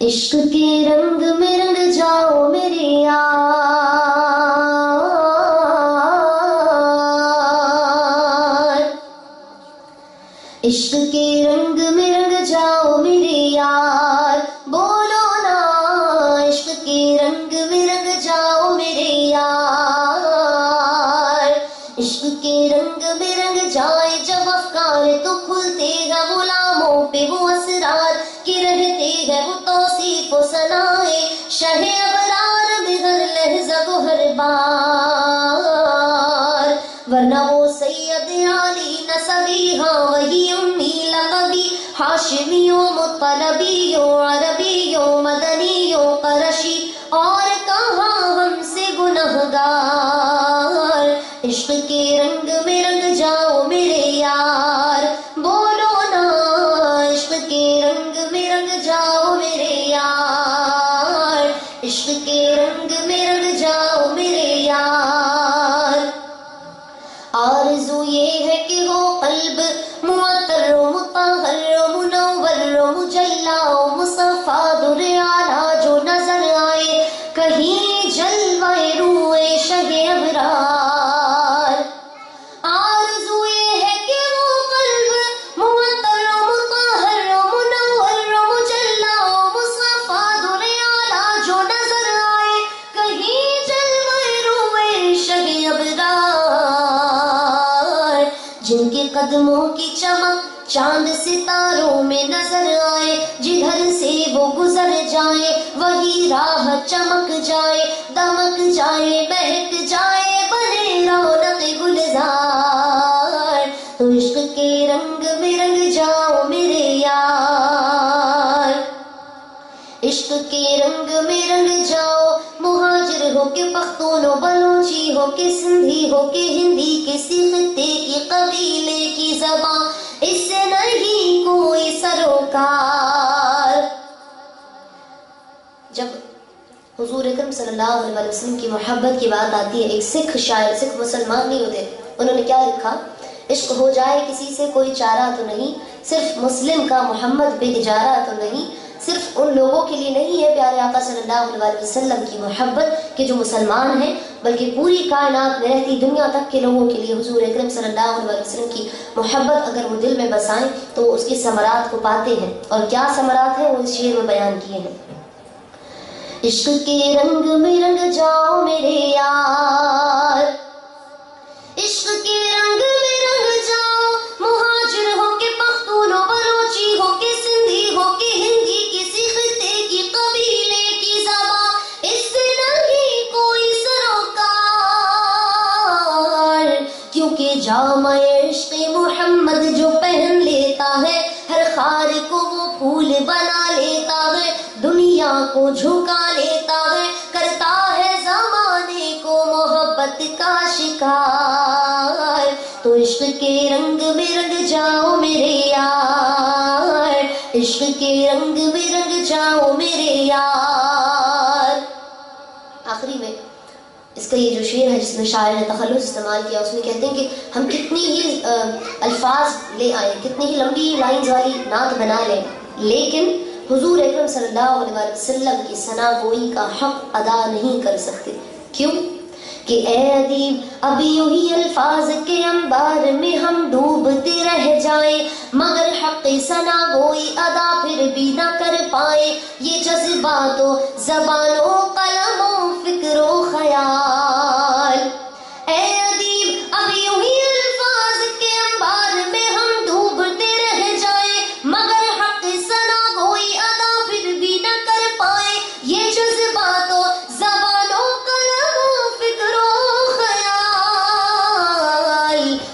عشق کے رنگ میں رنگ جاؤ میرے یار۔ عشق کے رنگ میں وہ علی نسبی ہاں وہی امی لقبی ہاشمیوں مطلبیوں عربیوں مدنیوں قرشی اور کہاں ہم سے گنہگار عشق کے رنگ میں رنگ جاؤ میرے یار. بولو نا، عشق کے رنگ میں رنگ جاؤ قدموں کی چمک چاند ستاروں میں نظر آئے، جدھر سے وہ گزر جائے، وہی راہ چمک جائے، دمک جائے عشق کے رنگ میں رنگ جاؤ، مہاجر ہو کے پختون و بلوچی ہو کے سندھی، ہو کے ہندی کسی خطے کی قبیلے کی زبان۔ اس سے نہیں کوئی سروکار۔ جب حضور اکرم صلی اللہ علیہ وسلم کی محبت کی بات آتی ہے، ایک سکھ شاعر، سکھ مسلمان نہیں ہوتے انہوں نے کیا لکھا؟ عشق ہو جائے کسی سے کوئی چارہ تو نہیں، صرف مسلم کا محمد بے اجارہ تو نہیں صرف ان لوگوں کے لیے نہیں ہے، پیارے آقا صلی اللہ علیہ وسلم کی محبت کہ جو مسلمان ہیں، بلکہ پوری کائنات میں رہتی دنیا تک کے لوگوں کے لیے حضور اکرم صلی اللہ علیہ وسلم کی محبت اگر وہ دل میں بسائیں تو وہ اس کی ثمرات کو پاتے ہیں۔ اور کیا ثمرات ہیں؟ وہ اس شعر میں بیان کیے ہیں۔ عشق کے رنگ میں رنگ جاؤ میرے یار جامع عشق محمد جو پہن لیتا ہے، ہر خار کو وہ پھول بنا لیتا ہے، دنیا کو جھکا لیتا ہے، کرتا ہے زمانے کو محبت کا شکار۔ تو عشق کے رنگ میں رنگ جاؤ میرے یار، عشق کے رنگ میں رنگ جاؤ میرے یار۔ کا یہ جو شعر ہے جس میں شاعر نے تخلص استعمال کیا، اس میں کہتے ہیں کہ ہم کتنی ہی الفاظ لے آئیں کتنی ہی لمبی لائنز والی نعت بنا لیں لیکن حضور اکرم صلی اللہ علیہ وسلم کی ثنا گوئی کا حق ادا نہیں کر سکتے۔ کیوں؟ کہ اے ادیب، ابھی یوں الفاظ کے انبار میں ہم ڈوبتے رہ جائیں، مگر حق ثنا گوئی ادا پھر بھی نہ کر پائے یہ جذبات و زبان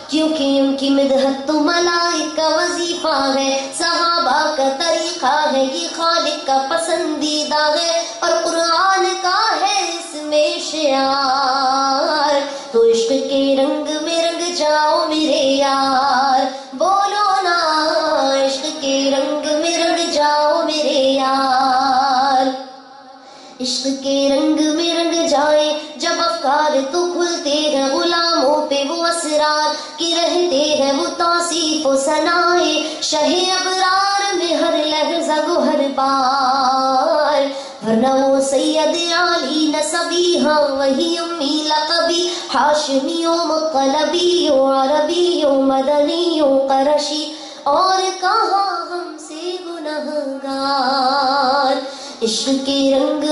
کیونکہ ان کی مدحت تو ملائک کا وظیفہ ہے، صحابہ کا طریقہ ہے، یہ خالق کا پسندیدہ ہے اور قرآن کا ہے اس میں شعار۔ تو عشق کے رنگ میں رنگ جاؤ میرے یار، بولو نا، عشق کے رنگ میں رنگ جاؤ میرے یار۔ عشق کے رنگ میں رنگ جائے جب افکار تو کھلتے ہیں کہ رہتے ہیں وہ توصیف و سنائے شہ ابرار میں ہر لہجہ گہر پار ورنہ وہ سید عالی نصبی ہاں وہی امی لقبی حاشمی و مقلبی و عربی و مدنی و قرشی اور کہاں ہم سے گناہگار عشق کے رنگ